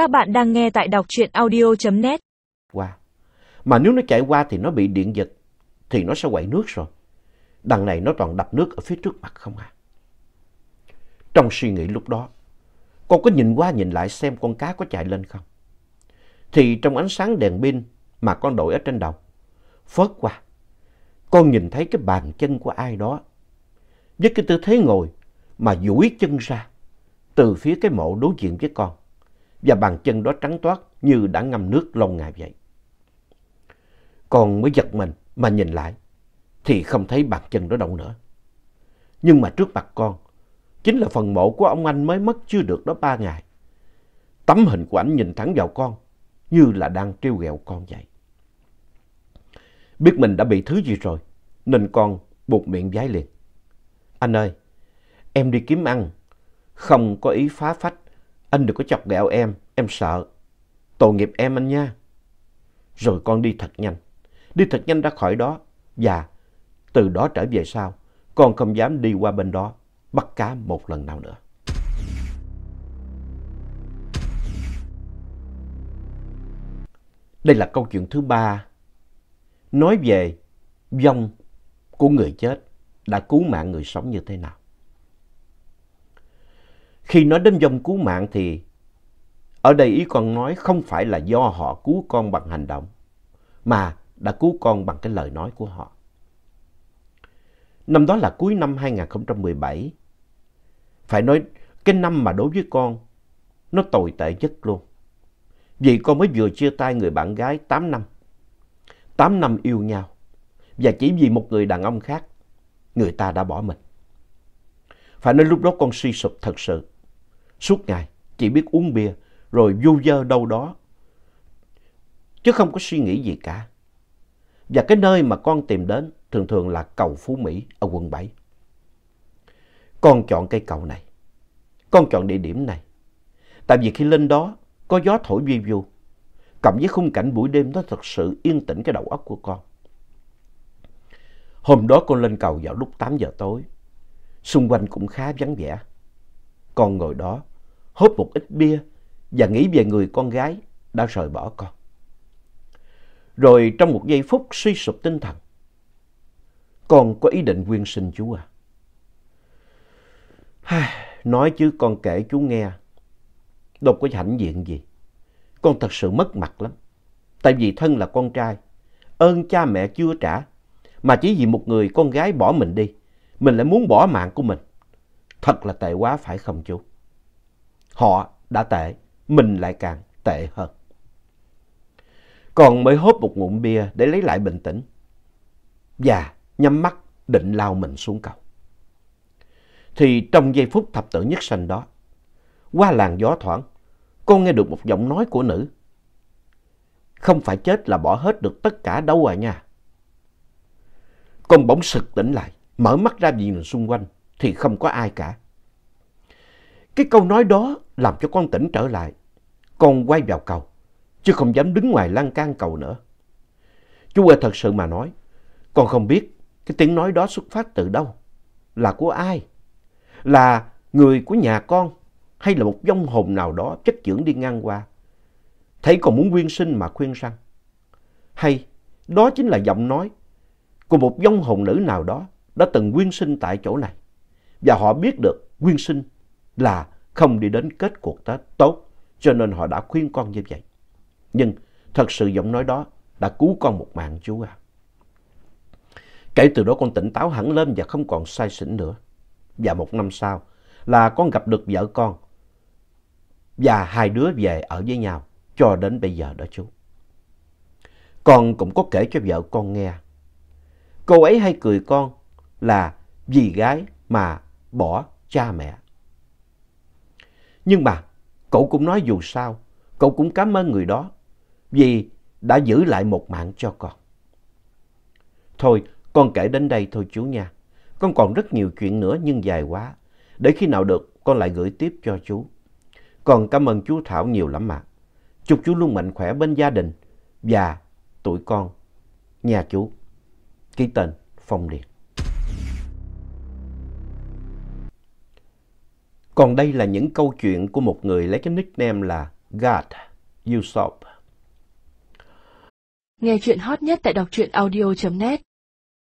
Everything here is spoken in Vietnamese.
Các bạn đang nghe tại đọc truyện audio.net. qua. Mà nếu nó chạy qua thì nó bị điện giật, thì nó sẽ quậy nước rồi. Đằng này nó toàn đập nước ở phía trước mặt không à. Trong suy nghĩ lúc đó, con có nhìn qua nhìn lại xem con cá có chạy lên không. Thì trong ánh sáng đèn pin mà con đội ở trên đầu, phớt qua, con nhìn thấy cái bàn chân của ai đó. Với cái tư thế ngồi mà duỗi chân ra từ phía cái mộ đối diện với con. Và bàn chân đó trắng toát như đã ngâm nước lâu ngày vậy. Con mới giật mình mà nhìn lại thì không thấy bàn chân đó đâu nữa. Nhưng mà trước mặt con chính là phần mộ của ông anh mới mất chưa được đó ba ngày. Tấm hình của ảnh nhìn thẳng vào con như là đang trêu ghẹo con vậy. Biết mình đã bị thứ gì rồi nên con buộc miệng vái liền. Anh ơi, em đi kiếm ăn, không có ý phá phách, anh đừng có chọc ghẹo em, em sợ. Tội nghiệp em anh nha. Rồi con đi thật nhanh, đi thật nhanh ra khỏi đó và từ đó trở về sau, con không dám đi qua bên đó bắt cá một lần nào nữa. Đây là câu chuyện thứ ba, nói về vong của người chết đã cứu mạng người sống như thế nào. Khi nói đến dòng cứu mạng thì ở đây ý con nói không phải là do họ cứu con bằng hành động, mà đã cứu con bằng cái lời nói của họ. Năm đó là cuối năm 2017. Phải nói cái năm mà đối với con nó tồi tệ nhất luôn. Vì con mới vừa chia tay người bạn gái 8 năm. 8 năm yêu nhau. Và chỉ vì một người đàn ông khác, người ta đã bỏ mình. Phải nói lúc đó con suy sụp thật sự. Suốt ngày chỉ biết uống bia rồi du dơ đâu đó. Chứ không có suy nghĩ gì cả. Và cái nơi mà con tìm đến thường thường là cầu Phú Mỹ ở quận 7. Con chọn cây cầu này. Con chọn địa điểm này. Tại vì khi lên đó có gió thổi vi vu. Cộng với khung cảnh buổi đêm nó thật sự yên tĩnh cái đầu óc của con. Hôm đó con lên cầu vào lúc 8 giờ tối. Xung quanh cũng khá vắng vẻ. Con ngồi đó, hốt một ít bia và nghĩ về người con gái đã rời bỏ con. Rồi trong một giây phút suy sụp tinh thần, con có ý định quyên sinh chú à? Nói chứ con kể chú nghe, đâu có hãnh diện gì. Con thật sự mất mặt lắm. Tại vì thân là con trai, ơn cha mẹ chưa trả, mà chỉ vì một người con gái bỏ mình đi, mình lại muốn bỏ mạng của mình. Thật là tệ quá phải không chú? Họ đã tệ, mình lại càng tệ hơn. Còn mới hốt một ngụm bia để lấy lại bình tĩnh. Và nhắm mắt định lao mình xuống cầu. Thì trong giây phút thập tử nhất sanh đó, qua làn gió thoảng, con nghe được một giọng nói của nữ. Không phải chết là bỏ hết được tất cả đâu à nha. Con bỗng sực tỉnh lại, mở mắt ra nhìn xung quanh thì không có ai cả. Cái câu nói đó làm cho con tỉnh trở lại. Con quay vào cầu, chứ không dám đứng ngoài lan can cầu nữa. Chú ơi thật sự mà nói, con không biết cái tiếng nói đó xuất phát từ đâu, là của ai, là người của nhà con hay là một vong hồn nào đó chất dưỡng đi ngang qua. Thấy còn muốn quyên sinh mà khuyên răng. Hay đó chính là giọng nói của một vong hồn nữ nào đó đã từng quyên sinh tại chỗ này. Và họ biết được quyên sinh là không đi đến kết cuộc Tết tốt, cho nên họ đã khuyên con như vậy. Nhưng thật sự giọng nói đó đã cứu con một mạng chú à. Kể từ đó con tỉnh táo hẳn lên và không còn say xỉn nữa. Và một năm sau là con gặp được vợ con và hai đứa về ở với nhau cho đến bây giờ đó chú. Con cũng có kể cho vợ con nghe. Cô ấy hay cười con là vì gái mà bỏ cha mẹ. Nhưng mà cậu cũng nói dù sao, cậu cũng cảm ơn người đó vì đã giữ lại một mạng cho con. Thôi, con kể đến đây thôi chú nha. Con còn rất nhiều chuyện nữa nhưng dài quá. Để khi nào được con lại gửi tiếp cho chú. Còn cảm ơn chú Thảo nhiều lắm mà. Chúc chú luôn mạnh khỏe bên gia đình và tuổi con. Nhà chú. Ký tên Phong Điền. Còn đây là những câu chuyện của một người lấy cái nickname là God Usopp. Nghe chuyện hot nhất tại đọc truyện audio.net